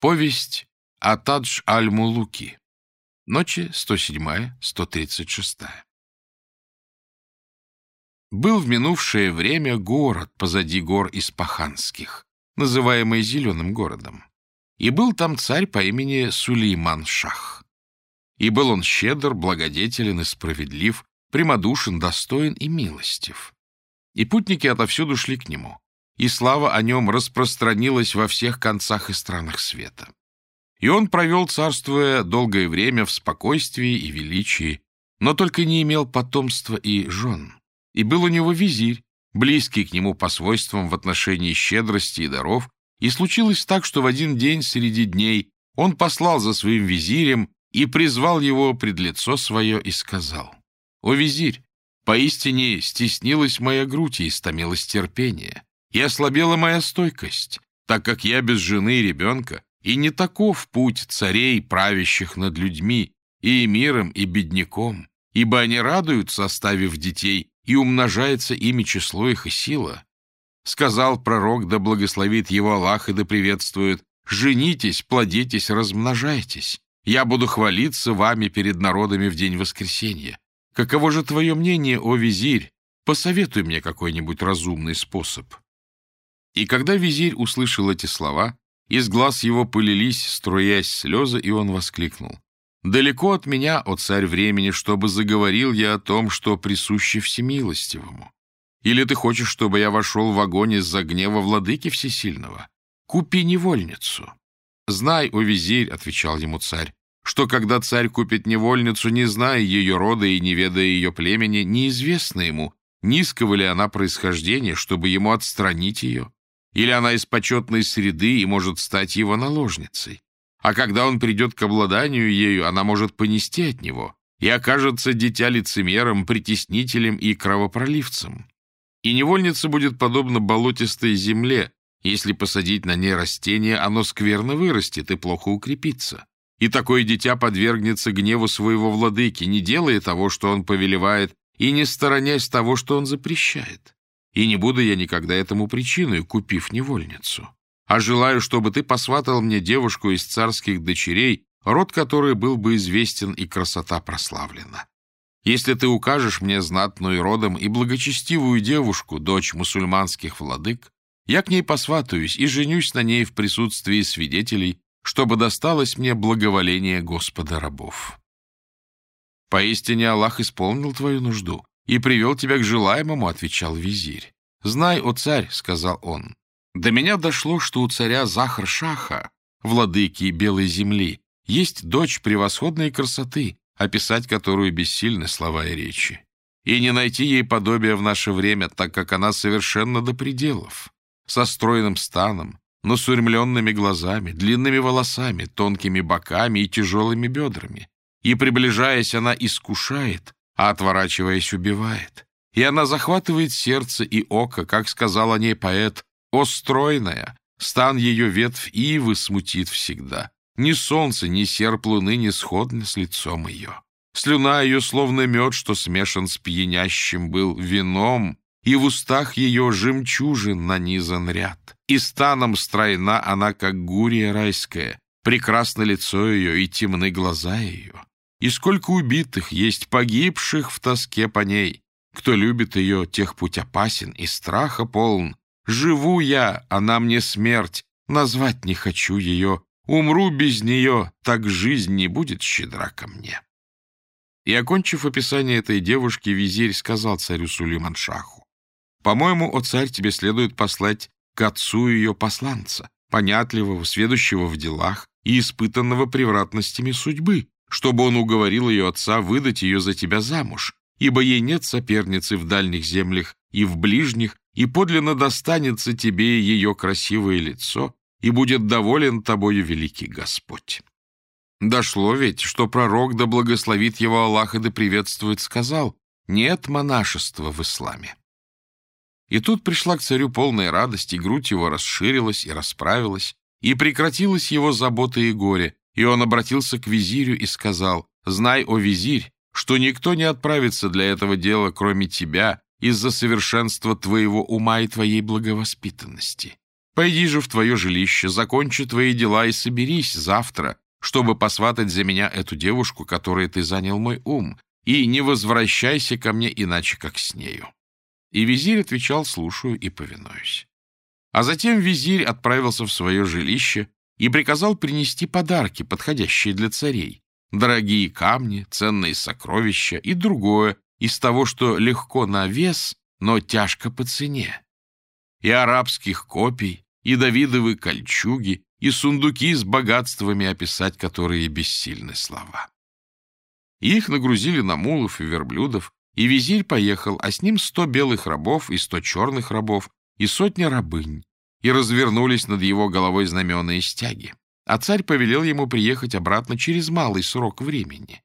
Повесть Атадж аль-Мулуки. Ночи 107-136. Был в минувшее время город позади гор Испаханских, называемый Зеленым городом. И был там царь по имени Сулейман-Шах. И был он щедр, благодетелен и справедлив, прямодушен, достоин и милостив. И путники отовсюду шли к нему и слава о нем распространилась во всех концах и странах света. И он провел, царствуя долгое время в спокойствии и величии, но только не имел потомства и жен. И был у него визирь, близкий к нему по свойствам в отношении щедрости и даров, и случилось так, что в один день среди дней он послал за своим визирем и призвал его пред лицо свое и сказал, «О, визирь, поистине стеснилась моя грудь и истомилось терпение и ослабела моя стойкость, так как я без жены и ребенка, и не таков путь царей, правящих над людьми, и миром, и бедняком, ибо они радуются, оставив детей, и умножается ими число их и сила. Сказал пророк, да благословит его Аллах и да приветствует, «Женитесь, плодитесь, размножайтесь. Я буду хвалиться вами перед народами в день воскресения. Каково же твое мнение, о визирь? Посоветуй мне какой-нибудь разумный способ». И когда визирь услышал эти слова, из глаз его пылились, струясь слезы, и он воскликнул. «Далеко от меня, о царь времени, чтобы заговорил я о том, что присуще всемилостивому. Или ты хочешь, чтобы я вошел в огонь из-за гнева владыки всесильного? Купи невольницу». «Знай, о визирь», — отвечал ему царь, что когда царь купит невольницу, не зная ее рода и не ведая ее племени, неизвестно ему, низкого ли она происхождения, чтобы ему отстранить ее или она из почетной среды и может стать его наложницей. А когда он придет к обладанию ею, она может понести от него и окажется дитя лицемером, притеснителем и кровопроливцем. И невольница будет подобна болотистой земле, если посадить на ней растение, оно скверно вырастет и плохо укрепится. И такое дитя подвергнется гневу своего владыки, не делая того, что он повелевает, и не сторонясь того, что он запрещает. И не буду я никогда этому причиной, купив невольницу. А желаю, чтобы ты посватал мне девушку из царских дочерей, род которой был бы известен и красота прославлена. Если ты укажешь мне знатную родом и благочестивую девушку, дочь мусульманских владык, я к ней посватаюсь и женюсь на ней в присутствии свидетелей, чтобы досталось мне благоволение Господа рабов. Поистине Аллах исполнил твою нужду, и привел тебя к желаемому», — отвечал визирь. «Знай, о царь», — сказал он, — «до меня дошло, что у царя Захар-Шаха, владыки Белой земли, есть дочь превосходной красоты, описать которую бессильны слова и речи. И не найти ей подобия в наше время, так как она совершенно до пределов, со стройным станом, но с урмленными глазами, длинными волосами, тонкими боками и тяжелыми бедрами. И, приближаясь, она искушает, а отворачиваясь, убивает. И она захватывает сердце и око, как сказал о ней поэт, «Остройная, стан ее ветвь ивы смутит всегда. Ни солнце, ни серп луны не сходны с лицом ее. Слюна ее, словно мед, что смешан с пьянящим был вином, и в устах ее жемчужин нанизан ряд. И станом стройна она, как гурия райская, прекрасно лицо ее и темны глаза ее. И сколько убитых есть, погибших в тоске по ней. Кто любит ее, тех путь опасен и страха полн. Живу я, она мне смерть, назвать не хочу ее. Умру без нее, так жизнь не будет щедра ко мне. И, окончив описание этой девушки, визирь сказал царю Сулейман-Шаху, «По-моему, о царь, тебе следует послать к отцу ее посланца, понятливого, сведущего в делах и испытанного превратностями судьбы, чтобы он уговорил ее отца выдать ее за тебя замуж, ибо ей нет соперницы в дальних землях и в ближних, и подлинно достанется тебе ее красивое лицо, и будет доволен тобою великий Господь. Дошло ведь, что пророк, да благословит его Аллах и да приветствует, сказал, нет монашества в исламе. И тут пришла к царю полная радость, и грудь его расширилась и расправилась, и прекратилась его забота и горе, и он обратился к визирю и сказал, «Знай, о визирь, что никто не отправится для этого дела, кроме тебя, из-за совершенства твоего ума и твоей благовоспитанности. Пойди же в твое жилище, закончи твои дела и соберись завтра, чтобы посватать за меня эту девушку, которой ты занял мой ум, и не возвращайся ко мне иначе, как с нею». И визирь отвечал «слушаю и повинуюсь». А затем визирь отправился в свое жилище и приказал принести подарки, подходящие для царей, дорогие камни, ценные сокровища и другое из того, что легко на вес, но тяжко по цене. И арабских копий, и давидовы кольчуги, и сундуки с богатствами, описать которые бессильны слова. их нагрузили на мулов и верблюдов, и визирь поехал, а с ним сто белых рабов и сто черных рабов, и сотня рабынь, и развернулись над его головой знаменные стяги. А царь повелел ему приехать обратно через малый срок времени.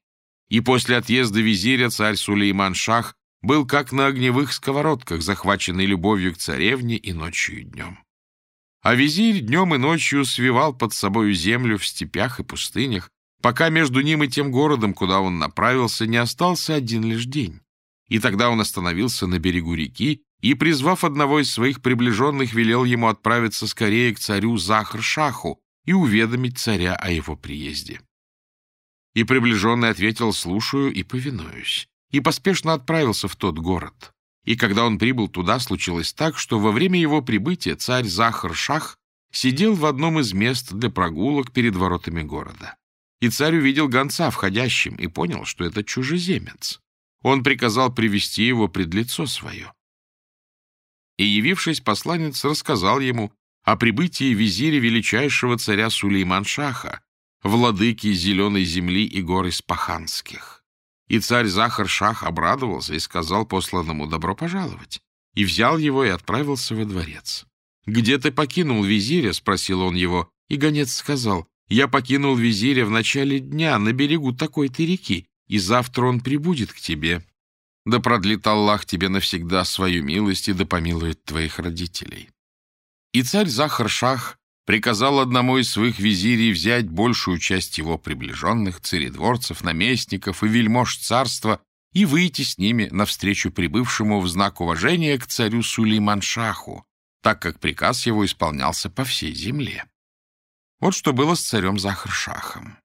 И после отъезда визиря царь Сулейман-Шах был как на огневых сковородках, захваченный любовью к царевне и ночью и днем. А визирь днем и ночью свивал под собою землю в степях и пустынях, пока между ним и тем городом, куда он направился, не остался один лишь день. И тогда он остановился на берегу реки и, призвав одного из своих приближенных, велел ему отправиться скорее к царю Захар-Шаху и уведомить царя о его приезде. И приближенный ответил «слушаю и повинуюсь», и поспешно отправился в тот город. И когда он прибыл туда, случилось так, что во время его прибытия царь Захар-Шах сидел в одном из мест для прогулок перед воротами города. И царь увидел гонца входящим и понял, что это чужеземец. Он приказал привести его пред лицо свое. И, явившись, посланец рассказал ему о прибытии визиря величайшего царя Сулейман-Шаха, владыки зеленой земли и гор Испаханских. И царь Захар-Шах обрадовался и сказал посланному «добро пожаловать», и взял его и отправился во дворец. «Где ты покинул визиря?» — спросил он его, и гонец сказал «Я покинул визиря в начале дня на берегу такой-то реки, и завтра он прибудет к тебе. Да продлит Аллах тебе навсегда свою милость и да помилует твоих родителей». И царь Захар-Шах приказал одному из своих визирей взять большую часть его приближенных, царедворцев, наместников и вельмож царства и выйти с ними навстречу прибывшему в знак уважения к царю Сулейман-Шаху, так как приказ его исполнялся по всей земле. Вот что было с царем Захар-Шахом.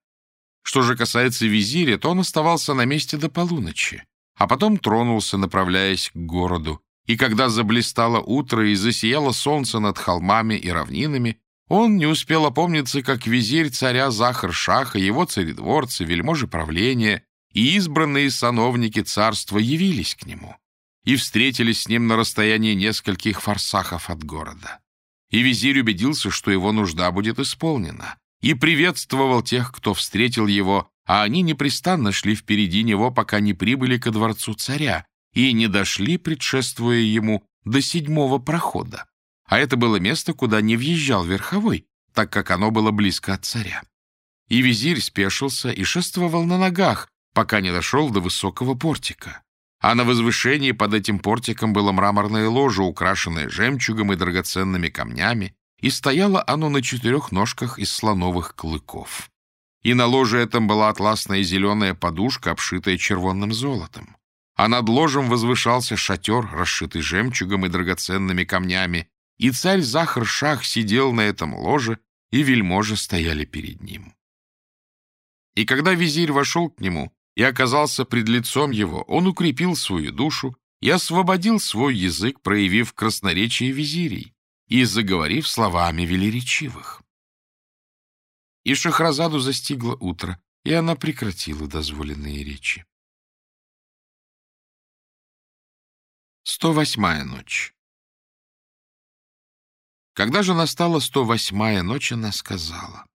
Что же касается визиря, то он оставался на месте до полуночи, а потом тронулся, направляясь к городу, и когда заблистало утро и засияло солнце над холмами и равнинами, он не успел опомниться, как визирь царя Захар-Шаха, его царедворцы, вельможи правления и избранные сановники царства явились к нему и встретились с ним на расстоянии нескольких форсахов от города. И визирь убедился, что его нужда будет исполнена, и приветствовал тех, кто встретил его, а они непрестанно шли впереди него, пока не прибыли ко дворцу царя и не дошли, предшествуя ему, до седьмого прохода а это было место, куда не въезжал верховой, так как оно было близко от царя. И визирь спешился и шествовал на ногах, пока не дошел до высокого портика. А на возвышении под этим портиком было мраморное ложе, украшенное жемчугом и драгоценными камнями, и стояло оно на четырех ножках из слоновых клыков. И на ложе этом была атласная зеленая подушка, обшитая червонным золотом. А над ложем возвышался шатер, расшитый жемчугом и драгоценными камнями, и царь Захар-Шах сидел на этом ложе, и вельможи стояли перед ним. И когда визирь вошел к нему и оказался пред лицом его, он укрепил свою душу и освободил свой язык, проявив красноречие визирей и заговорив словами велеречивых. И Шахразаду застигло утро, и она прекратила дозволенные речи. 108-я ночь когда же настала сто восьмая ночь, она сказала.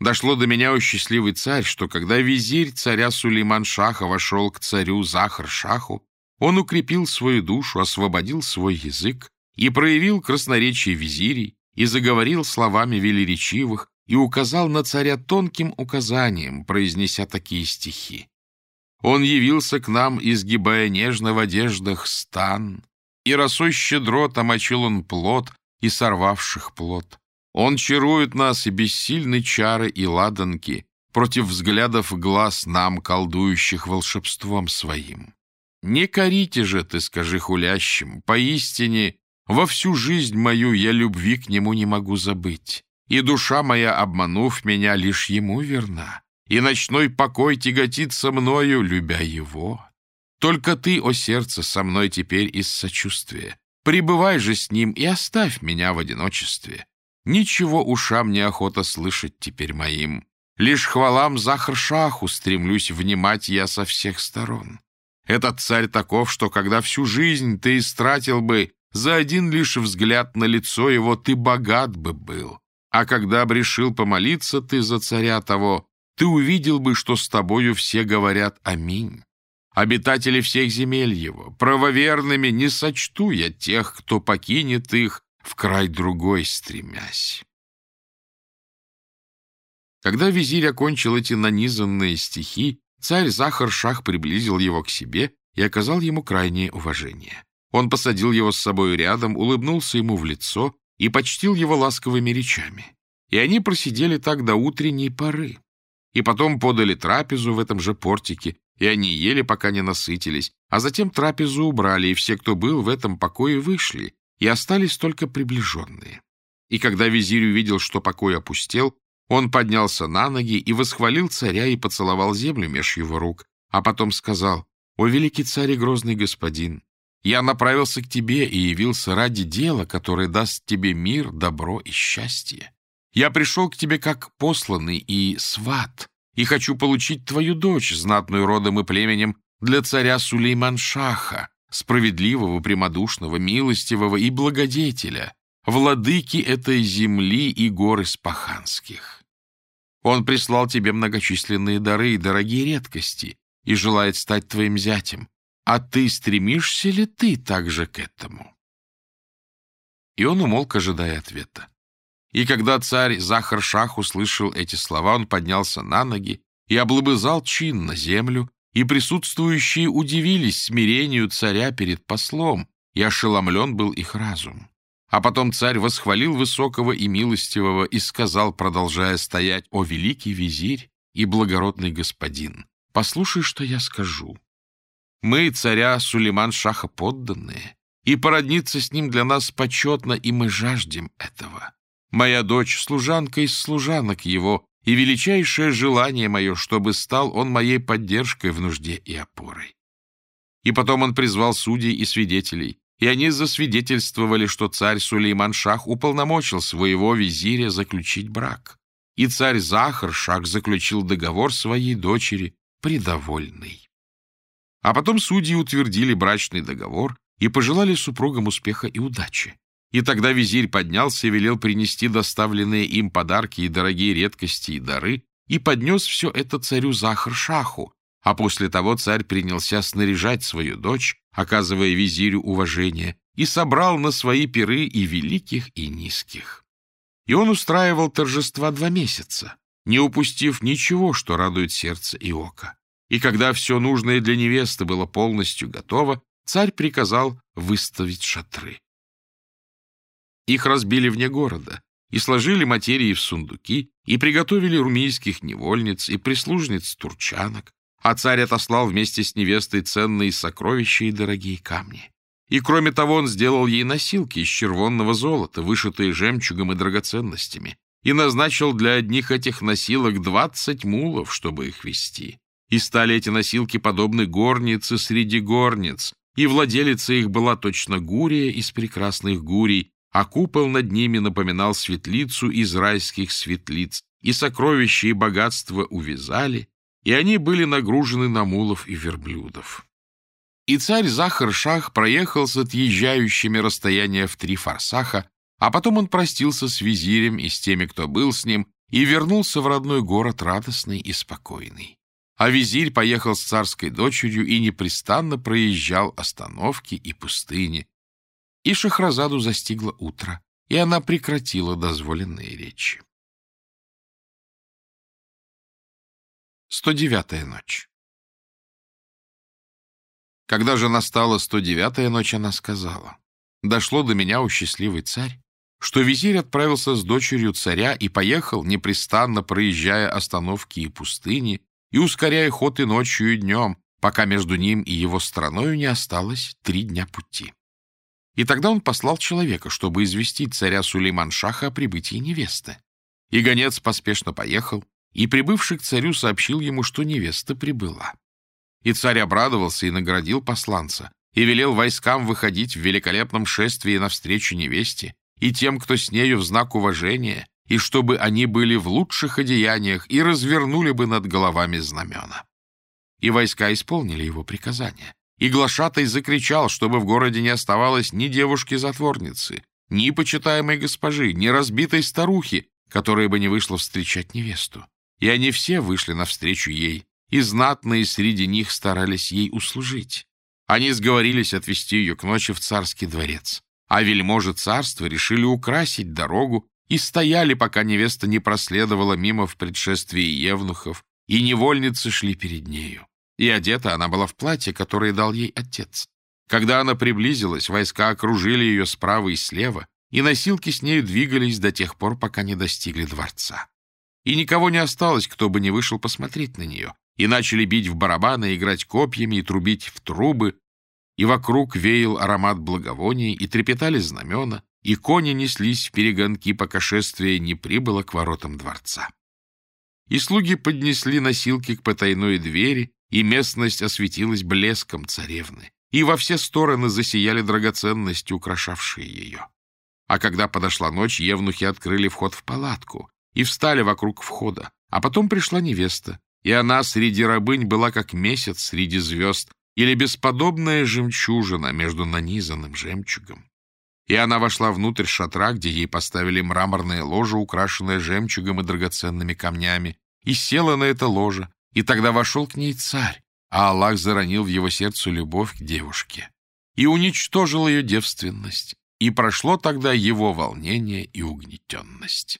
Дошло до меня, о счастливый царь, что когда визирь царя Сулейман-Шаха вошел к царю Захар-Шаху, он укрепил свою душу, освободил свой язык и проявил красноречие визирей, и заговорил словами велеречивых, и указал на царя тонким указанием, произнеся такие стихи. Он явился к нам, изгибая нежно в одеждах стан, и росой щедро томочил он плод, и сорвавших плод. Он чарует нас и бессильны чары и ладанки против взглядов глаз нам, колдующих волшебством своим. Не корите же ты, скажи хулящим, поистине Во всю жизнь мою я любви к нему не могу забыть, и душа моя, обманув меня, лишь ему верна, и ночной покой тяготится мною, любя его. Только ты, о сердце, со мной теперь из сочувствия. Пребывай же с ним и оставь меня в одиночестве. Ничего ушам неохота слышать теперь моим. Лишь хвалам Захаршаху стремлюсь внимать я со всех сторон. Этот царь таков, что когда всю жизнь ты истратил бы за один лишь взгляд на лицо его, ты богат бы был. А когда б решил помолиться ты за царя того, ты увидел бы, что с тобою все говорят «Аминь». Обитатели всех земель его, правоверными не сочту я тех, кто покинет их, в край другой стремясь. Когда визирь окончил эти нанизанные стихи, царь Захар-Шах приблизил его к себе и оказал ему крайнее уважение. Он посадил его с собой рядом, улыбнулся ему в лицо и почтил его ласковыми речами. И они просидели так до утренней поры. И потом подали трапезу в этом же портике, и они ели, пока не насытились, а затем трапезу убрали, и все, кто был в этом покое, вышли, и остались только приближенные. И когда визирь увидел, что покой опустел, он поднялся на ноги и восхвалил царя и поцеловал землю меж его рук, а потом сказал, «О, великий царь и грозный господин, я направился к тебе и явился ради дела, которое даст тебе мир, добро и счастье. Я пришел к тебе как посланный и сват, и хочу получить твою дочь, знатную родом и племенем, для царя Сулейман-Шаха, справедливого, прямодушного, милостивого и благодетеля, владыки этой земли и гор Испаханских. Он прислал тебе многочисленные дары и дорогие редкости и желает стать твоим зятем. А ты стремишься ли ты также к этому? И он умолк, ожидая ответа. И когда царь Захар-Шах услышал эти слова, он поднялся на ноги и облобызал чин на землю, и присутствующие удивились смирению царя перед послом, и ошеломлен был их разум. А потом царь восхвалил высокого и милостивого и сказал, продолжая стоять, «О великий визирь и благородный господин, послушай, что я скажу. Мы, царя Сулейман-Шаха, подданные, и породниться с ним для нас почетно, и мы жаждем этого. Моя дочь — служанка из служанок его, и величайшее желание мое, чтобы стал он моей поддержкой в нужде и опорой». И потом он призвал судей и свидетелей, и они засвидетельствовали, что царь Сулейман-Шах уполномочил своего визиря заключить брак. И царь Захар-Шах заключил договор своей дочери, придовольный. А потом судьи утвердили брачный договор и пожелали супругам успеха и удачи. И тогда визирь поднялся и велел принести доставленные им подарки и дорогие редкости и дары, и поднес все это царю Захар-Шаху, а после того царь принялся снаряжать свою дочь, оказывая визирю уважение, и собрал на свои пиры и великих, и низких. И он устраивал торжества два месяца, не упустив ничего, что радует сердце и око. И когда все нужное для невесты было полностью готово, царь приказал выставить шатры. Их разбили вне города, и сложили материи в сундуки, и приготовили румийских невольниц и прислужниц турчанок, а царь отослал вместе с невестой ценные сокровища и дорогие камни. И кроме того он сделал ей носилки из червонного золота, вышитые жемчугом и драгоценностями, и назначил для одних этих носилок двадцать мулов, чтобы их вести. И стали эти носилки подобны горнице среди горниц, и владелица их была точно гурия из прекрасных гурий, а купол над ними напоминал светлицу из райских светлиц, и сокровища и богатства увязали, и они были нагружены на мулов и верблюдов. И царь Захар-Шах проехал с отъезжающими расстояния в три фарсаха, а потом он простился с визирем и с теми, кто был с ним, и вернулся в родной город радостный и спокойный. А визирь поехал с царской дочерью и непрестанно проезжал остановки и пустыни. И Шахразаду застигло утро, и она прекратила дозволенные речи. 109-я ночь Когда же настала 109-я ночь, она сказала, «Дошло до меня, у счастливый царь, что визирь отправился с дочерью царя и поехал, непрестанно проезжая остановки и пустыни, и ускоряя ход и ночью, и днем, пока между ним и его страною не осталось три дня пути. И тогда он послал человека, чтобы известить царя Сулейман-Шаха о прибытии невесты. И гонец поспешно поехал, и, прибывший к царю, сообщил ему, что невеста прибыла. И царь обрадовался и наградил посланца, и велел войскам выходить в великолепном шествии навстречу невесте и тем, кто с нею в знак уважения, и чтобы они были в лучших одеяниях и развернули бы над головами знамена. И войска исполнили его приказание. И глашатай закричал, чтобы в городе не оставалось ни девушки-затворницы, ни почитаемой госпожи, ни разбитой старухи, которая бы не вышла встречать невесту. И они все вышли навстречу ей, и знатные среди них старались ей услужить. Они сговорились отвести ее к ночи в царский дворец, а вельможи царства решили украсить дорогу и стояли, пока невеста не проследовала мимо в предшествии евнухов, и невольницы шли перед нею. И одета она была в платье, которое дал ей отец. Когда она приблизилась, войска окружили ее справа и слева, и носилки с нею двигались до тех пор, пока не достигли дворца. И никого не осталось, кто бы не вышел посмотреть на нее, и начали бить в барабаны, играть копьями и трубить в трубы, и вокруг веял аромат благовоний, и трепетали знамена, и кони неслись в перегонки, пока шествие не прибыло к воротам дворца. И слуги поднесли носилки к потайной двери, и местность осветилась блеском царевны, и во все стороны засияли драгоценности, украшавшие ее. А когда подошла ночь, евнухи открыли вход в палатку и встали вокруг входа, а потом пришла невеста, и она среди рабынь была как месяц среди звезд или бесподобная жемчужина между нанизанным жемчугом. И она вошла внутрь шатра, где ей поставили мраморное ложе, украшенное жемчугом и драгоценными камнями, и села на это ложе, и тогда вошел к ней царь, а Аллах заронил в его сердце любовь к девушке и уничтожил ее девственность, и прошло тогда его волнение и угнетенность.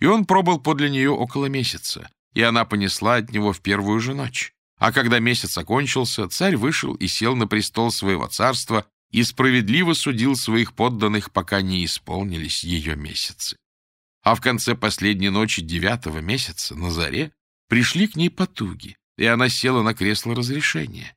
И он пробыл подле нее около месяца, и она понесла от него в первую же ночь. А когда месяц окончился, царь вышел и сел на престол своего царства и справедливо судил своих подданных, пока не исполнились ее месяцы. А в конце последней ночи девятого месяца, на заре, пришли к ней потуги, и она села на кресло разрешения.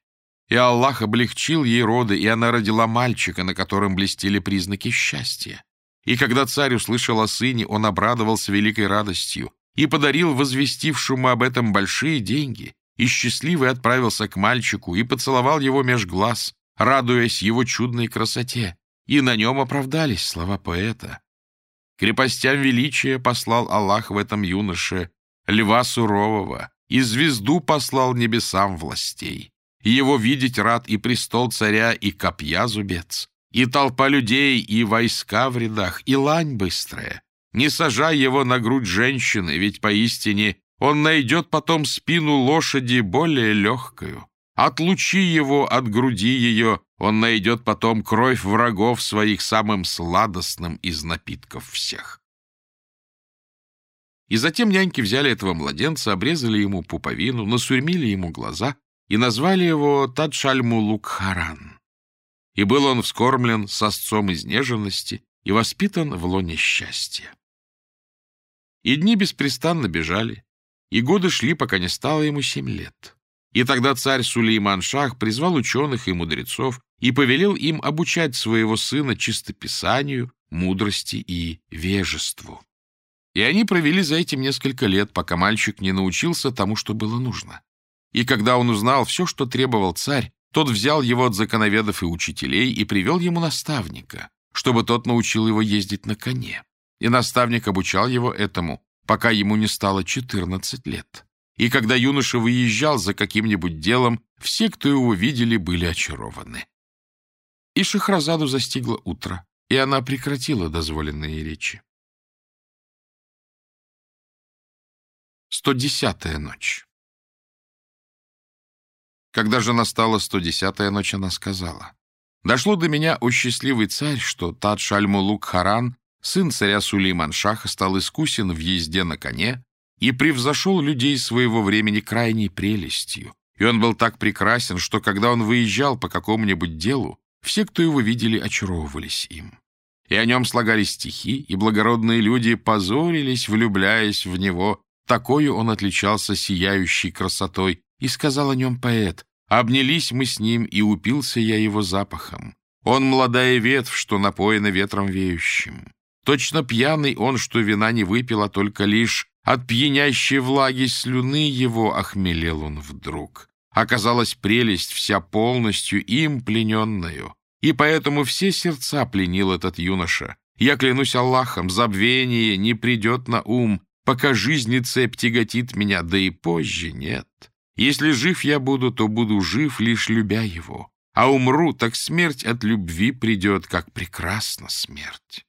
И Аллах облегчил ей роды, и она родила мальчика, на котором блестели признаки счастья. И когда царь услышал о сыне, он обрадовался великой радостью и подарил возвестившему об этом большие деньги, и счастливый отправился к мальчику и поцеловал его меж глаз, радуясь его чудной красоте, и на нем оправдались слова поэта. Крепостям величия послал Аллах в этом юноше, льва сурового, и звезду послал небесам властей. Его видеть рад и престол царя, и копья зубец, и толпа людей, и войска в рядах, и лань быстрая. Не сажай его на грудь женщины, ведь поистине он найдет потом спину лошади более легкую. Отлучи его от груди ее, он найдет потом кровь врагов своих самым сладостным из напитков всех. И затем няньки взяли этого младенца, обрезали ему пуповину, насурмили ему глаза и назвали его Тадшальмулукхаран. И был он вскормлен с осцом изнеженности и воспитан в лоне счастья. И дни беспрестанно бежали, и годы шли, пока не стало ему семь лет. И тогда царь Сулейман-Шах призвал ученых и мудрецов и повелел им обучать своего сына чистописанию, мудрости и вежеству. И они провели за этим несколько лет, пока мальчик не научился тому, что было нужно. И когда он узнал все, что требовал царь, тот взял его от законоведов и учителей и привел ему наставника, чтобы тот научил его ездить на коне. И наставник обучал его этому, пока ему не стало 14 лет. И когда юноша выезжал за каким-нибудь делом, все, кто его видели, были очарованы. И Шахразаду застигло утро, и она прекратила дозволенные речи. 110-я ночь Когда же настала 110-я ночь, она сказала, «Дошло до меня, о счастливый царь, что Тадж Аль-Мулук Харан, сын царя Сулейман-Шаха, стал искусен в езде на коне, и превзошел людей своего времени крайней прелестью. И он был так прекрасен, что когда он выезжал по какому-нибудь делу, все, кто его видели, очаровывались им. И о нем слагали стихи, и благородные люди позорились, влюбляясь в него. Такою он отличался сияющей красотой. И сказал о нем поэт, «Обнялись мы с ним, и упился я его запахом. Он молодая ветвь, что напоена ветром веющим. Точно пьяный он, что вина не выпил, а только лишь от пьянящей влаги слюны его охмелел он вдруг. Оказалась прелесть вся полностью им плененную, и поэтому все сердца пленил этот юноша. Я клянусь Аллахом, забвение не придет на ум, пока жизни цепь тяготит меня, да и позже нет. Если жив я буду, то буду жив, лишь любя его. А умру, так смерть от любви придет, как прекрасна смерть.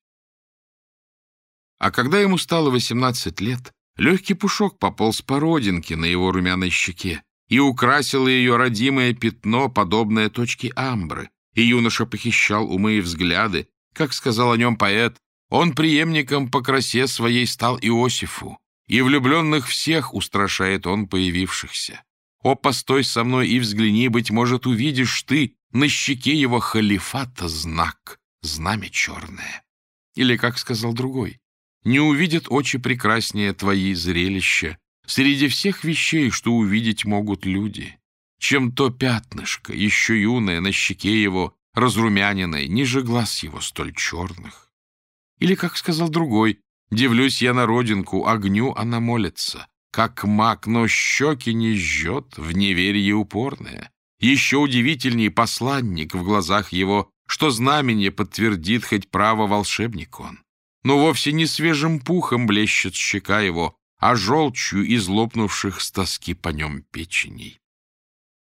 А когда ему стало восемнадцать лет, легкий пушок пополз по родинке на его румяной щеке и украсило ее родимое пятно, подобное точке амбры, и юноша похищал умы и взгляды, как сказал о нем поэт, он преемником по красе своей стал Иосифу, и влюбленных всех устрашает он появившихся. О, постой со мной и взгляни, быть может, увидишь ты на щеке его халифата знак, знамя черное. Или, как сказал другой, не увидят очи прекраснее твои зрелища среди всех вещей, что увидеть могут люди, чем то пятнышко, еще юное, на щеке его, разрумяненной, ниже глаз его столь черных. Или, как сказал другой, дивлюсь я на родинку, огню она молится, как маг, но щеки не жжет, в неверие упорное. Еще удивительней посланник в глазах его, что знамение подтвердит хоть право волшебник он. Но вовсе не свежим пухом блещет щека его, а желчью из лопнувших с тоски по нем печеней.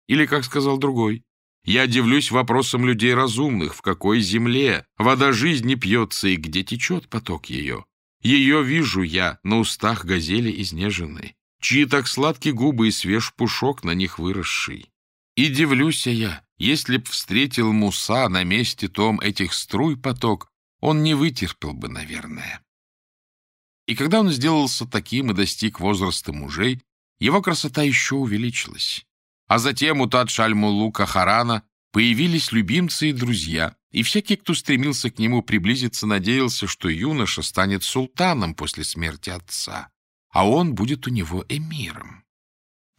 Или, как сказал другой, я дивлюсь вопросам людей разумных, в какой земле вода жизни пьется и где течет поток ее. Ее вижу я на устах газели изнеженной, чьи так сладкие губы и свеж пушок на них выросший. И дивлюсь я, если б встретил Муса на месте том этих струй поток, он не вытерпел бы, наверное. И когда он сделался таким и достиг возраста мужей, его красота еще увеличилась. А затем у Тадж-аль-Мулу Кахарана появились любимцы и друзья, и всякий, кто стремился к нему приблизиться, надеялся, что юноша станет султаном после смерти отца, а он будет у него эмиром.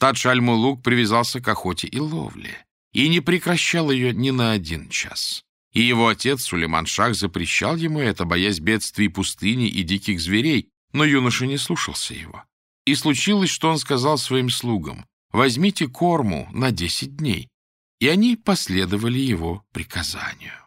Тадж-аль-Мулук привязался к охоте и ловле и не прекращал ее ни на один час. И его отец Сулейман-Шах запрещал ему это, боясь бедствий пустыни и диких зверей, но юноша не слушался его. И случилось, что он сказал своим слугам, возьмите корму на десять дней. И они последовали его приказанию.